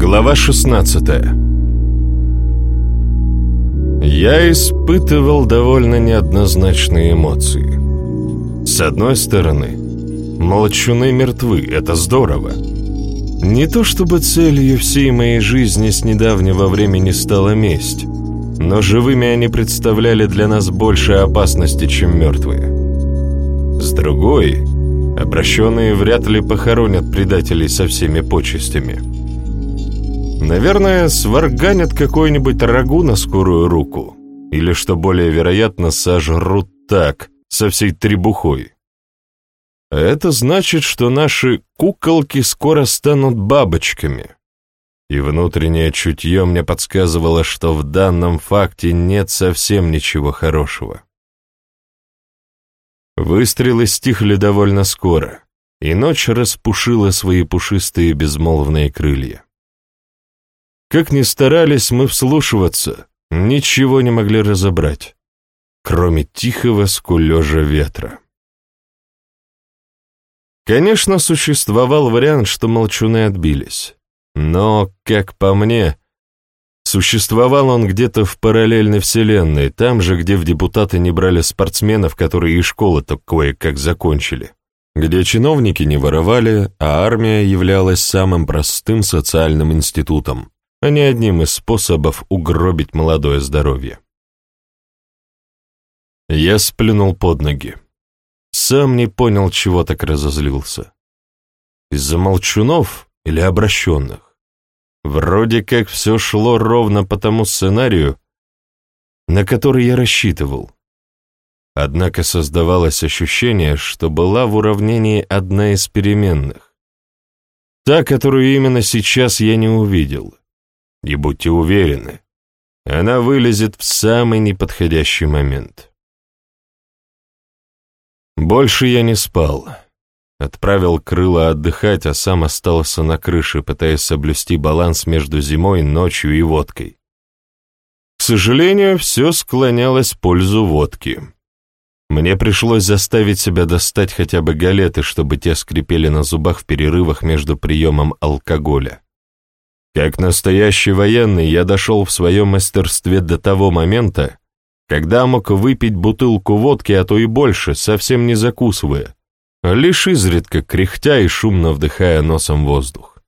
Глава 16 Я испытывал довольно неоднозначные эмоции. С одной стороны, молчуны мертвы, это здорово. Не то чтобы целью всей моей жизни с недавнего времени стала месть, но живыми они представляли для нас больше опасности, чем мертвые. С другой, обращенные вряд ли похоронят предателей со всеми почестями. Наверное, сварганят какой-нибудь рагу на скорую руку. Или, что более вероятно, сожрут так, со всей требухой. А это значит, что наши куколки скоро станут бабочками. И внутреннее чутье мне подсказывало, что в данном факте нет совсем ничего хорошего. Выстрелы стихли довольно скоро, и ночь распушила свои пушистые безмолвные крылья. Как ни старались мы вслушиваться, ничего не могли разобрать, кроме тихого скулежа ветра. Конечно, существовал вариант, что молчуны отбились. Но, как по мне, существовал он где-то в параллельной вселенной, там же, где в депутаты не брали спортсменов, которые и школы-то кое-как закончили, где чиновники не воровали, а армия являлась самым простым социальным институтом, а не одним из способов угробить молодое здоровье. Я сплюнул под ноги. Сам не понял, чего так разозлился. Из-за молчунов или обращенных? Вроде как все шло ровно по тому сценарию, на который я рассчитывал. Однако создавалось ощущение, что была в уравнении одна из переменных. Та, которую именно сейчас я не увидел. И будьте уверены, она вылезет в самый неподходящий момент. Больше я не спал. Отправил крыло отдыхать, а сам остался на крыше, пытаясь соблюсти баланс между зимой, ночью и водкой. К сожалению, все склонялось в пользу водки. Мне пришлось заставить себя достать хотя бы галеты, чтобы те скрипели на зубах в перерывах между приемом алкоголя. Как настоящий военный я дошел в своем мастерстве до того момента, когда мог выпить бутылку водки, а то и больше, совсем не закусывая, лишь изредка кряхтя и шумно вдыхая носом воздух.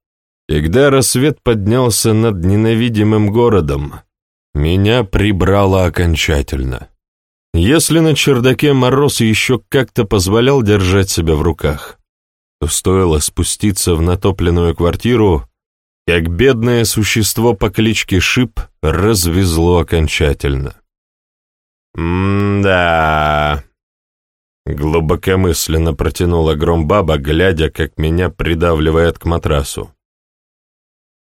Когда рассвет поднялся над ненавидимым городом, меня прибрало окончательно. Если на чердаке мороз еще как-то позволял держать себя в руках, то стоило спуститься в натопленную квартиру, как бедное существо по кличке Шип развезло окончательно. «М-да...» Глубокомысленно протянула Громбаба, глядя, как меня придавливает к матрасу.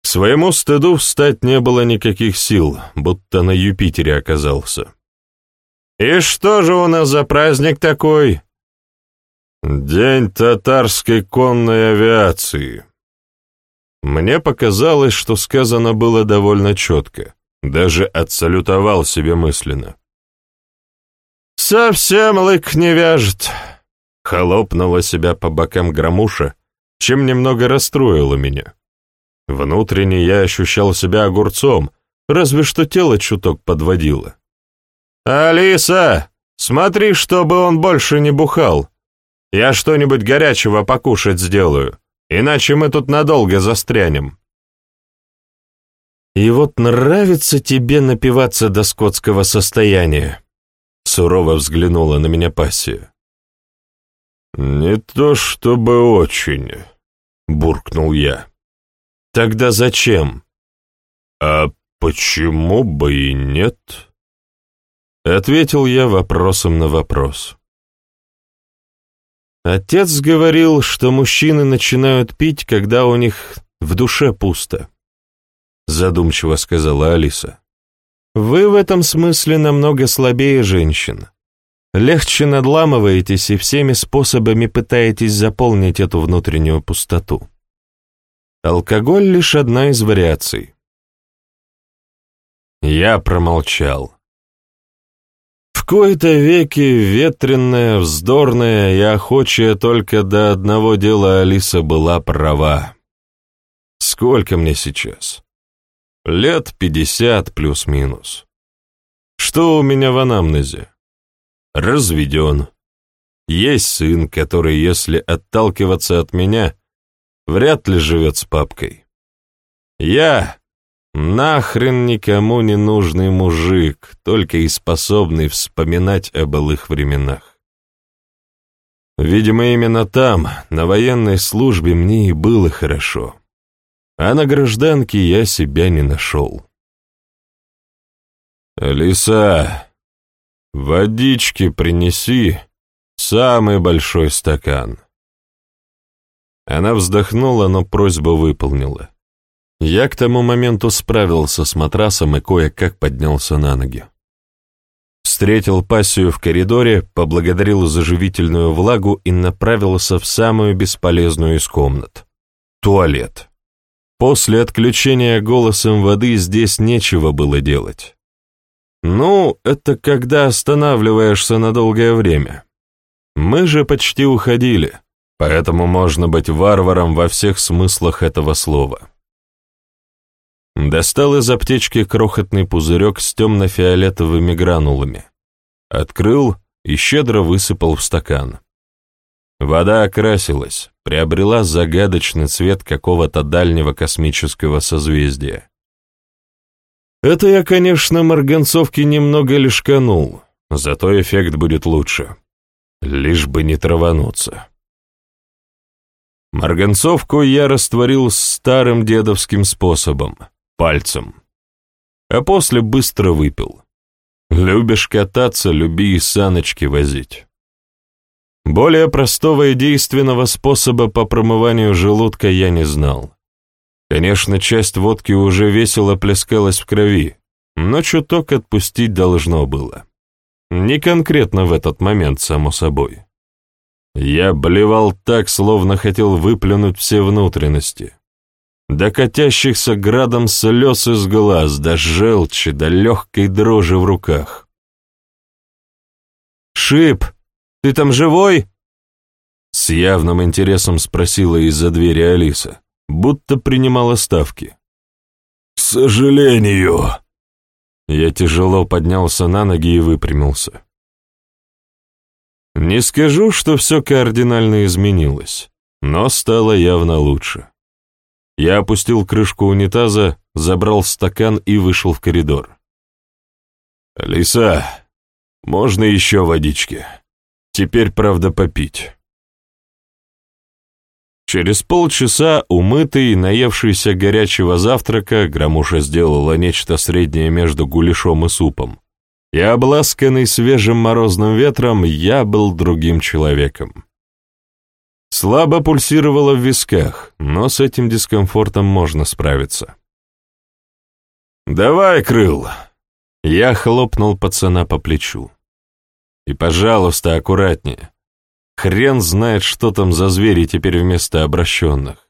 К своему стыду встать не было никаких сил, будто на Юпитере оказался. «И что же у нас за праздник такой?» «День татарской конной авиации», мне показалось, что сказано было довольно четко, даже отсалютовал себе мысленно. «Совсем лык не вяжет», — холопнула себя по бокам громуша, чем немного расстроило меня. Внутренне я ощущал себя огурцом, разве что тело чуток подводило. «Алиса, смотри, чтобы он больше не бухал. Я что-нибудь горячего покушать сделаю иначе мы тут надолго застрянем. И вот нравится тебе напиваться до скотского состояния, сурово взглянула на меня пассия. Не то чтобы очень, буркнул я. Тогда зачем? А почему бы и нет? Ответил я вопросом на вопрос. Отец говорил, что мужчины начинают пить, когда у них в душе пусто. Задумчиво сказала Алиса. Вы в этом смысле намного слабее женщин. Легче надламываетесь и всеми способами пытаетесь заполнить эту внутреннюю пустоту. Алкоголь — лишь одна из вариаций. Я промолчал кои-то веки ветренная, вздорная и охочая только до одного дела Алиса была права. Сколько мне сейчас? Лет пятьдесят плюс-минус. Что у меня в анамнезе? Разведен. Есть сын, который, если отталкиваться от меня, вряд ли живет с папкой. Я нахрен никому не нужный мужик, только и способный вспоминать о былых временах. Видимо, именно там, на военной службе, мне и было хорошо. А на гражданке я себя не нашел. «Лиса, водички принеси, самый большой стакан». Она вздохнула, но просьбу выполнила. Я к тому моменту справился с матрасом и кое-как поднялся на ноги. Встретил пассию в коридоре, поблагодарил за живительную влагу и направился в самую бесполезную из комнат — туалет. После отключения голосом воды здесь нечего было делать. Ну, это когда останавливаешься на долгое время. Мы же почти уходили, поэтому можно быть варваром во всех смыслах этого слова. Достал из аптечки крохотный пузырек с темно-фиолетовыми гранулами. Открыл и щедро высыпал в стакан. Вода окрасилась, приобрела загадочный цвет какого-то дальнего космического созвездия. Это я, конечно, марганцовки немного лишканул, зато эффект будет лучше. Лишь бы не травануться. Марганцовку я растворил старым дедовским способом — пальцем. А после быстро выпил. Любишь кататься, люби и саночки возить. Более простого и действенного способа по промыванию желудка я не знал. Конечно, часть водки уже весело плескалась в крови, но чуток отпустить должно было. Не конкретно в этот момент, само собой. Я блевал так, словно хотел выплюнуть все внутренности. До катящихся градом слез из глаз, до желчи, до легкой дрожи в руках. «Шип, ты там живой?» С явным интересом спросила из-за двери Алиса, будто принимала ставки. «К сожалению». Я тяжело поднялся на ноги и выпрямился. Не скажу, что все кардинально изменилось, но стало явно лучше. Я опустил крышку унитаза, забрал стакан и вышел в коридор. «Лиса, можно еще водички? Теперь, правда, попить». Через полчаса, умытый, наевшийся горячего завтрака, Громуша сделала нечто среднее между гуляшом и супом, и обласканный свежим морозным ветром, я был другим человеком. Слабо пульсировало в висках, но с этим дискомфортом можно справиться. «Давай, Крыл!» Я хлопнул пацана по плечу. «И, пожалуйста, аккуратнее. Хрен знает, что там за звери теперь вместо обращенных.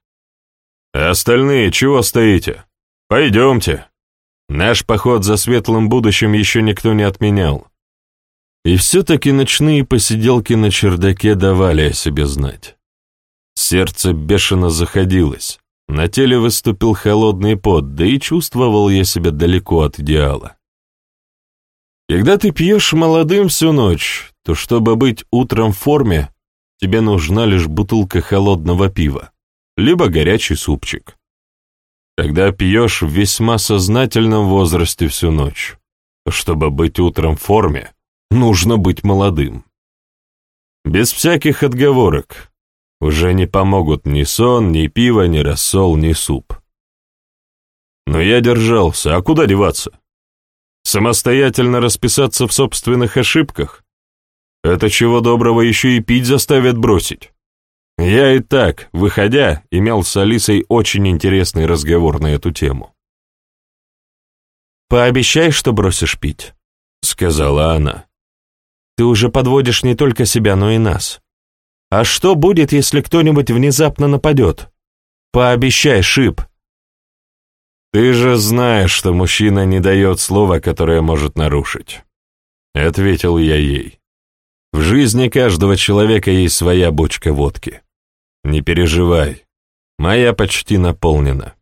А остальные чего стоите? Пойдемте. Наш поход за светлым будущим еще никто не отменял». И все-таки ночные посиделки на чердаке давали о себе знать. Сердце бешено заходилось, на теле выступил холодный пот, да и чувствовал я себя далеко от идеала. Когда ты пьешь молодым всю ночь, то чтобы быть утром в форме, тебе нужна лишь бутылка холодного пива, либо горячий супчик. Когда пьешь в весьма сознательном возрасте всю ночь, то чтобы быть утром в форме, нужно быть молодым. Без всяких отговорок, уже не помогут ни сон, ни пиво, ни рассол, ни суп. Но я держался, а куда деваться? Самостоятельно расписаться в собственных ошибках? Это чего доброго еще и пить заставят бросить. Я и так, выходя, имел с Алисой очень интересный разговор на эту тему. «Пообещай, что бросишь пить», — сказала она. «Ты уже подводишь не только себя, но и нас. А что будет, если кто-нибудь внезапно нападет? Пообещай, Шип. Ты же знаешь, что мужчина не дает слова, которое может нарушить. Ответил я ей. В жизни каждого человека есть своя бочка водки. Не переживай, моя почти наполнена.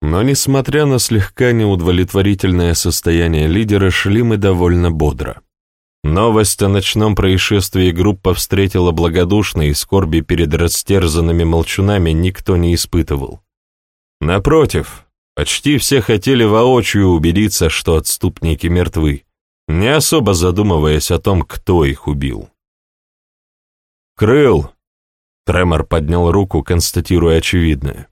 Но, несмотря на слегка неудовлетворительное состояние лидера, шли мы довольно бодро. Новость о ночном происшествии группа встретила благодушно, и скорби перед растерзанными молчунами никто не испытывал. Напротив, почти все хотели воочию убедиться, что отступники мертвы, не особо задумываясь о том, кто их убил. «Крыл!» — Тремор поднял руку, констатируя очевидное.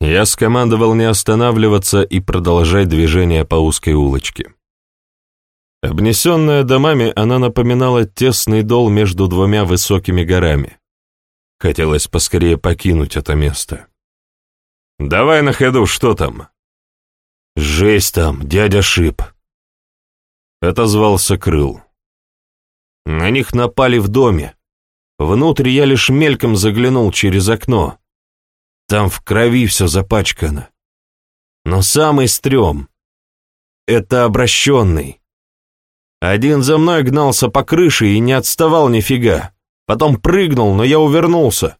Я скомандовал не останавливаться и продолжать движение по узкой улочке. Обнесенная домами, она напоминала тесный дол между двумя высокими горами. Хотелось поскорее покинуть это место. «Давай на ходу, что там?» «Жесть там, дядя Шип!» Отозвался Крыл. На них напали в доме. Внутрь я лишь мельком заглянул через окно. Там в крови все запачкано. Но самый стрём — это обращенный. Один за мной гнался по крыше и не отставал нифига. Потом прыгнул, но я увернулся.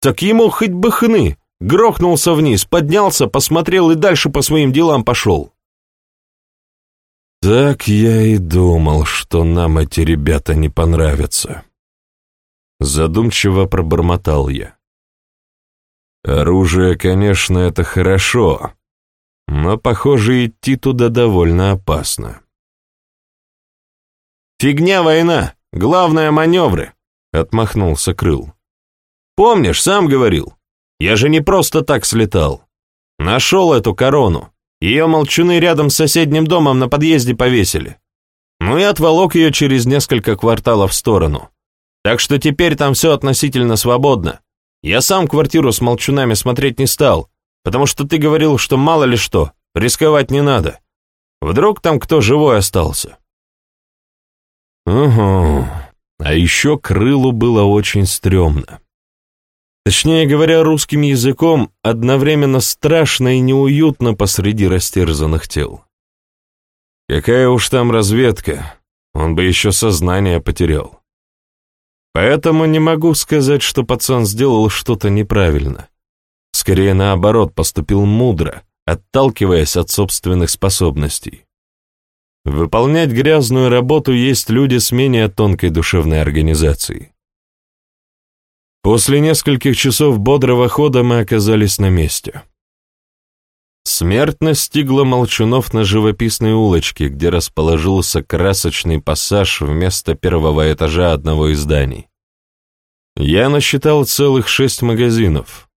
Так ему хоть бы хны. Грохнулся вниз, поднялся, посмотрел и дальше по своим делам пошел. Так я и думал, что нам эти ребята не понравятся. Задумчиво пробормотал я. Оружие, конечно, это хорошо, но, похоже, идти туда довольно опасно. «Фигня война, главное — маневры», — отмахнулся Крыл. «Помнишь, сам говорил, я же не просто так слетал. Нашел эту корону, ее молчуны рядом с соседним домом на подъезде повесили. Ну и отволок ее через несколько кварталов в сторону. Так что теперь там все относительно свободно. Я сам квартиру с молчунами смотреть не стал, потому что ты говорил, что мало ли что, рисковать не надо. Вдруг там кто живой остался. Угу. А еще крылу было очень стрёмно. Точнее говоря, русским языком одновременно страшно и неуютно посреди растерзанных тел. Какая уж там разведка, он бы еще сознание потерял. Поэтому не могу сказать, что пацан сделал что-то неправильно. Скорее наоборот, поступил мудро, отталкиваясь от собственных способностей. Выполнять грязную работу есть люди с менее тонкой душевной организацией. После нескольких часов бодрого хода мы оказались на месте. Смерть настигла молчунов на живописной улочке, где расположился красочный пассаж вместо первого этажа одного из зданий. Я насчитал целых шесть магазинов.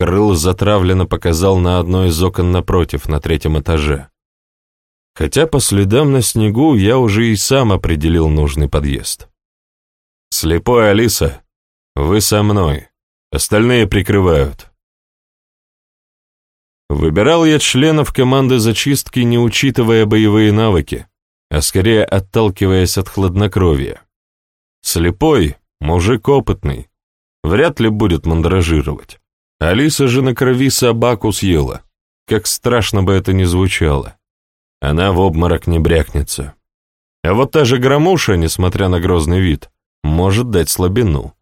Крыл затравленно показал на одно из окон напротив, на третьем этаже хотя по следам на снегу я уже и сам определил нужный подъезд. «Слепой Алиса, вы со мной, остальные прикрывают». Выбирал я членов команды зачистки, не учитывая боевые навыки, а скорее отталкиваясь от хладнокровия. Слепой, мужик опытный, вряд ли будет мандражировать. Алиса же на крови собаку съела, как страшно бы это ни звучало она в обморок не брякнется. А вот та же громуша, несмотря на грозный вид, может дать слабину.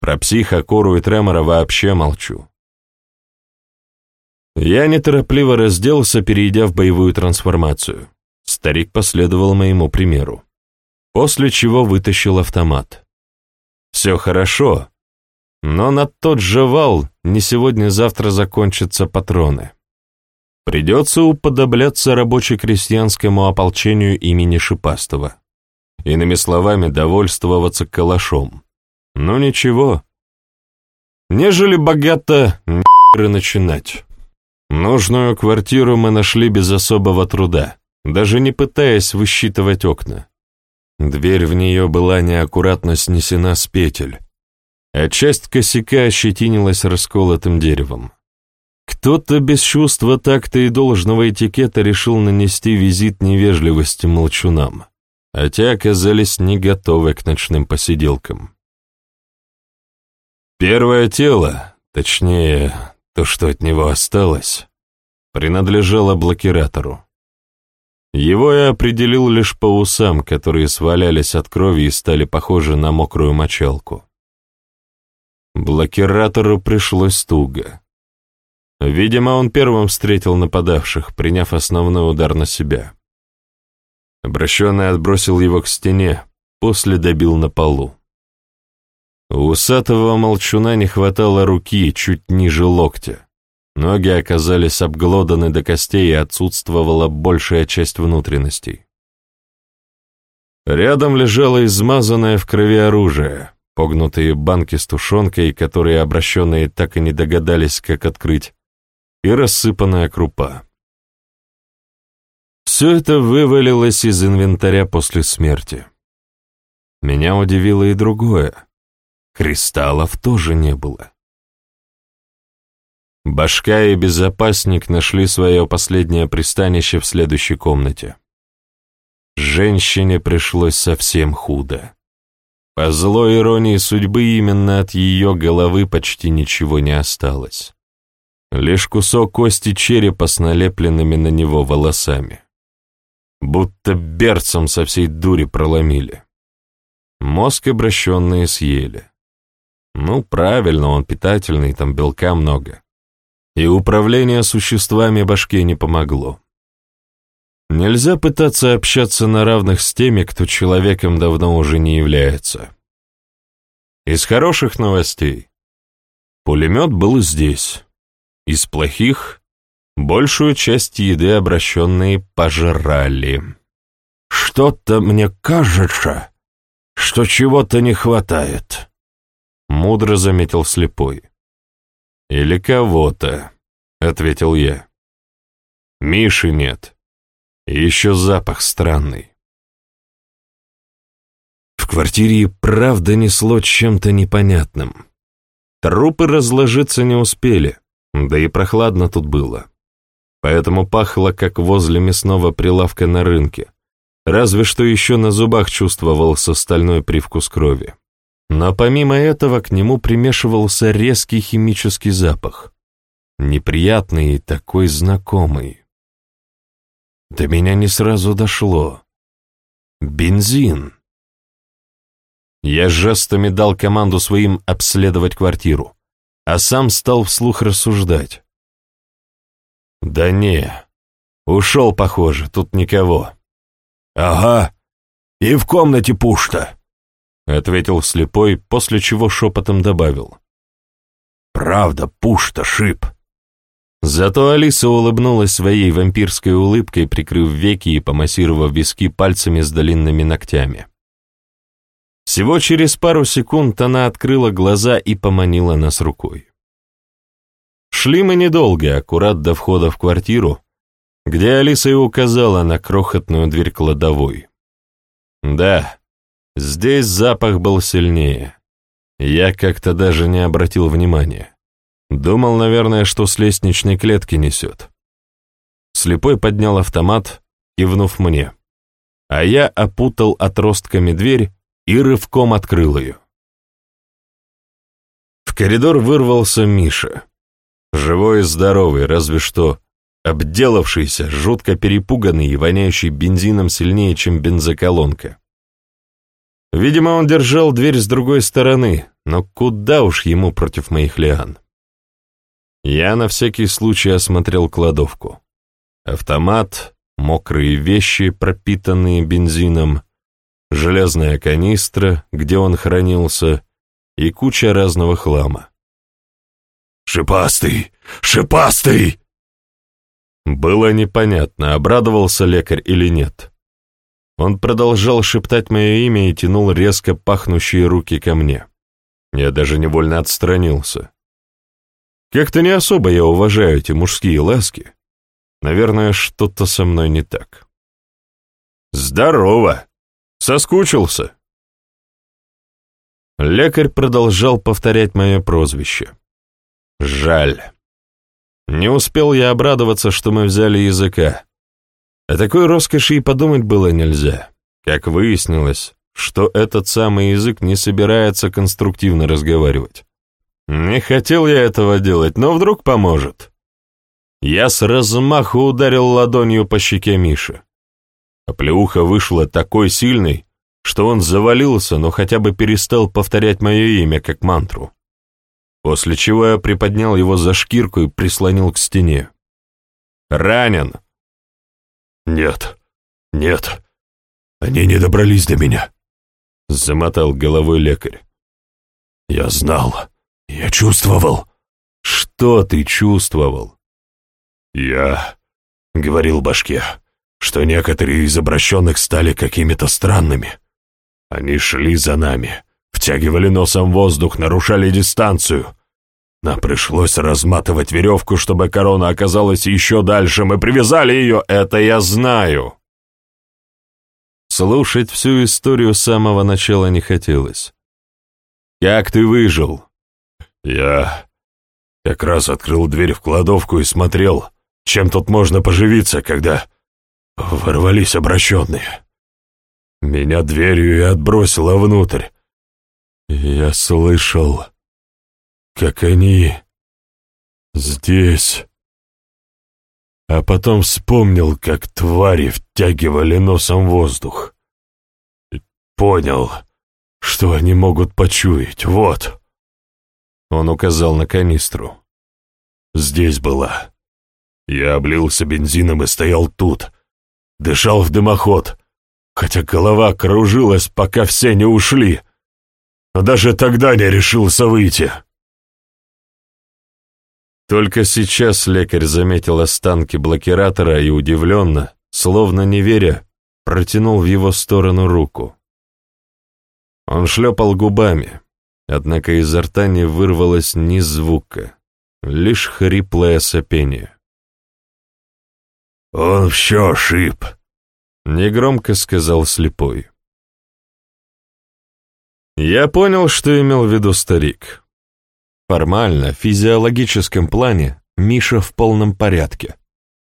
Про психа, кору и тремора вообще молчу. Я неторопливо разделся, перейдя в боевую трансформацию. Старик последовал моему примеру. После чего вытащил автомат. Все хорошо, но на тот же вал не сегодня-завтра закончатся патроны. Придется уподобляться рабоче-крестьянскому ополчению имени Шипастова. Иными словами, довольствоваться калашом. Но ничего. Нежели богато, нахры начинать. Нужную квартиру мы нашли без особого труда, даже не пытаясь высчитывать окна. Дверь в нее была неаккуратно снесена с петель, а часть косяка ощетинилась расколотым деревом. Кто-то без чувства такта и должного этикета решил нанести визит невежливости молчунам, а те оказались не готовы к ночным посиделкам. Первое тело, точнее, то, что от него осталось, принадлежало блокиратору. Его я определил лишь по усам, которые свалялись от крови и стали похожи на мокрую мочалку. Блокиратору пришлось туго. Видимо, он первым встретил нападавших, приняв основной удар на себя. Обращенный отбросил его к стене, после добил на полу. У усатого молчуна не хватало руки чуть ниже локтя. Ноги оказались обглоданы до костей и отсутствовала большая часть внутренностей. Рядом лежало измазанное в крови оружие, погнутые банки с тушенкой, которые обращенные так и не догадались, как открыть, и рассыпанная крупа. Все это вывалилось из инвентаря после смерти. Меня удивило и другое. Кристаллов тоже не было. Башка и безопасник нашли свое последнее пристанище в следующей комнате. Женщине пришлось совсем худо. По злой иронии судьбы именно от ее головы почти ничего не осталось. Лишь кусок кости черепа с налепленными на него волосами. Будто берцем со всей дури проломили. Мозг обращенные съели. Ну, правильно, он питательный, там белка много. И управление существами башке не помогло. Нельзя пытаться общаться на равных с теми, кто человеком давно уже не является. Из хороших новостей. Пулемет был здесь. Из плохих большую часть еды обращенные пожрали. «Что-то мне кажется, что чего-то не хватает», — мудро заметил слепой. «Или кого-то», — ответил я. «Миши нет. еще запах странный». В квартире и правда несло чем-то непонятным. Трупы разложиться не успели, да и прохладно тут было. Поэтому пахло, как возле мясного прилавка на рынке, разве что еще на зубах чувствовался стальной привкус крови. Но помимо этого к нему примешивался резкий химический запах, неприятный и такой знакомый. До меня не сразу дошло. Бензин. Я жестами дал команду своим обследовать квартиру а сам стал вслух рассуждать. «Да не, ушел, похоже, тут никого». «Ага, и в комнате пусто», — ответил слепой, после чего шепотом добавил. «Правда, пусто, шип». Зато Алиса улыбнулась своей вампирской улыбкой, прикрыв веки и помассировав виски пальцами с длинными ногтями. Всего через пару секунд она открыла глаза и поманила нас рукой. Шли мы недолго, аккурат до входа в квартиру, где Алиса и указала на крохотную дверь кладовой. Да, здесь запах был сильнее. Я как-то даже не обратил внимания. Думал, наверное, что с лестничной клетки несет. Слепой поднял автомат, кивнув мне. А я опутал отростками дверь и рывком открыл ее. В коридор вырвался Миша. Живой и здоровый, разве что обделавшийся, жутко перепуганный и воняющий бензином сильнее, чем бензоколонка. Видимо, он держал дверь с другой стороны, но куда уж ему против моих лиан. Я на всякий случай осмотрел кладовку. Автомат, мокрые вещи, пропитанные бензином, железная канистра, где он хранился, и куча разного хлама. «Шипастый! Шипастый!» Было непонятно, обрадовался лекарь или нет. Он продолжал шептать мое имя и тянул резко пахнущие руки ко мне. Я даже невольно отстранился. Как-то не особо я уважаю эти мужские ласки. Наверное, что-то со мной не так. «Здорово!» Соскучился?» Лекарь продолжал повторять мое прозвище. Жаль. Не успел я обрадоваться, что мы взяли языка. О такой роскоши и подумать было нельзя. Как выяснилось, что этот самый язык не собирается конструктивно разговаривать. Не хотел я этого делать, но вдруг поможет. Я с размаху ударил ладонью по щеке Миши. Оплеуха вышла такой сильной, что он завалился, но хотя бы перестал повторять мое имя как мантру. после чего я приподнял его за шкирку и прислонил к стене. «Ранен!» «Нет, нет, они не добрались до меня», — замотал головой лекарь. «Я знал, я чувствовал». «Что ты чувствовал?» «Я...» — говорил башке, что некоторые из обращенных стали какими-то странными. Они шли за нами, втягивали носом воздух, нарушали дистанцию. Нам пришлось разматывать веревку, чтобы корона оказалась еще дальше. Мы привязали ее, это я знаю. Слушать всю историю с самого начала не хотелось. «Как ты выжил?» «Я как раз открыл дверь в кладовку и смотрел, чем тут можно поживиться, когда ворвались обращенные. Меня дверью и отбросило внутрь. Я слышал, как они здесь. А потом вспомнил, как твари втягивали носом воздух. Понял, что они могут почуять. Вот. Он указал на канистру. Здесь была. Я облился бензином и стоял тут. Дышал в дымоход, хотя голова кружилась, пока все не ушли. Но даже тогда не решился выйти. Только сейчас лекарь заметил останки блокиратора и удивленно, словно не веря, протянул в его сторону руку. Он шлепал губами, однако изо рта не вырвалось ни звука, лишь хриплое сопение. «Он все шип», — негромко сказал слепой. Я понял, что имел в виду старик. Формально, в физиологическом плане, Миша в полном порядке.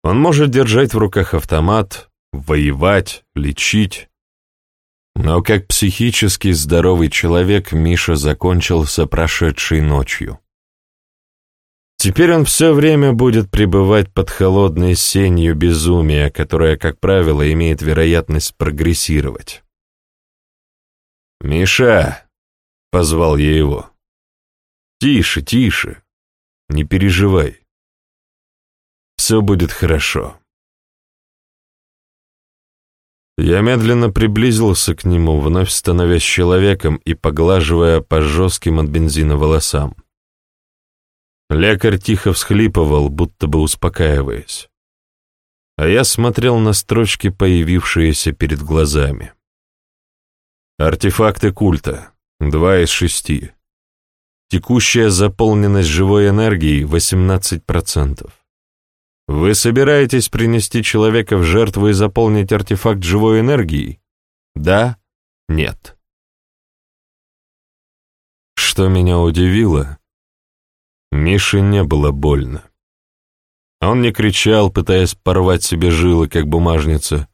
Он может держать в руках автомат, воевать, лечить. Но как психически здоровый человек Миша закончился прошедшей ночью. Теперь он все время будет пребывать под холодной сенью безумия, которая, как правило, имеет вероятность прогрессировать. «Миша!» — позвал я его. «Тише, тише. Не переживай. Все будет хорошо». Я медленно приблизился к нему, вновь становясь человеком и поглаживая по жестким от бензина волосам. Лекарь тихо всхлипывал, будто бы успокаиваясь. А я смотрел на строчки, появившиеся перед глазами. Артефакты культа. Два из шести. Текущая заполненность живой энергией 18%. Вы собираетесь принести человека в жертву и заполнить артефакт живой энергией? Да? Нет. Что меня удивило, Мише не было больно. Он не кричал, пытаясь порвать себе жилы, как бумажница,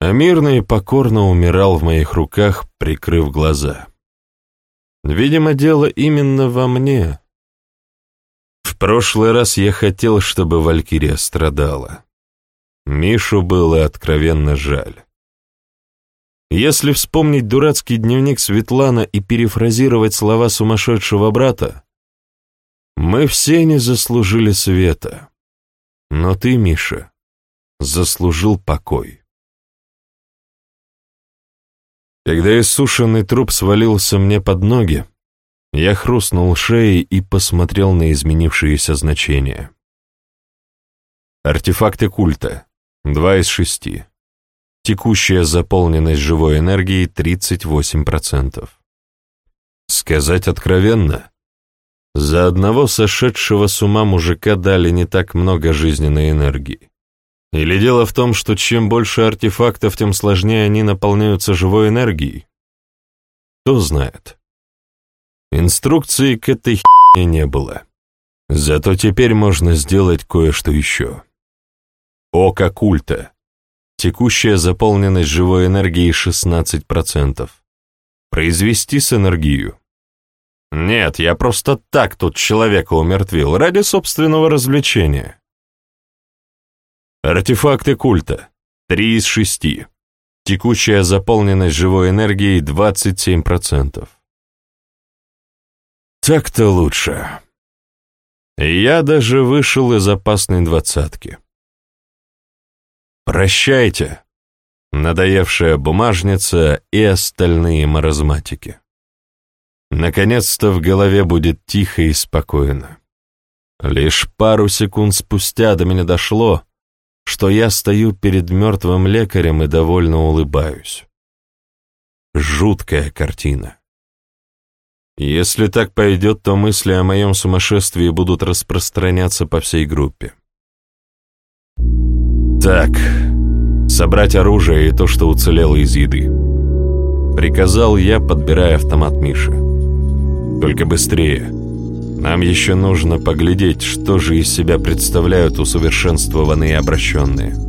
а мирно и покорно умирал в моих руках, прикрыв глаза. Видимо, дело именно во мне. В прошлый раз я хотел, чтобы Валькирия страдала. Мишу было откровенно жаль. Если вспомнить дурацкий дневник Светлана и перефразировать слова сумасшедшего брата, мы все не заслужили света. Но ты, Миша, заслужил покой. Когда иссушенный труп свалился мне под ноги, я хрустнул шеей и посмотрел на изменившиеся значения. Артефакты культа. Два из шести. Текущая заполненность живой энергией 38%. Сказать откровенно, за одного сошедшего с ума мужика дали не так много жизненной энергии. Или дело в том, что чем больше артефактов, тем сложнее они наполняются живой энергией? Кто знает. Инструкции к этой херне не было. Зато теперь можно сделать кое-что еще. Око культа. Текущая заполненность живой энергии 16%. Произвести с энергию. Нет, я просто так тут человека умертвил, ради собственного развлечения. Артефакты культа. Три из шести. Текущая заполненность живой энергией 27%. Так-то лучше. Я даже вышел из опасной двадцатки. Прощайте, надоевшая бумажница и остальные маразматики. Наконец-то в голове будет тихо и спокойно. Лишь пару секунд спустя до меня дошло, что я стою перед мертвым лекарем и довольно улыбаюсь. Жуткая картина. Если так пойдет, то мысли о моем сумасшествии будут распространяться по всей группе. Так, собрать оружие и то, что уцелело из еды. Приказал я, подбирая автомат Миши. Только быстрее. Нам еще нужно поглядеть, что же из себя представляют усовершенствованные обращенные.